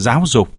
giáo dục.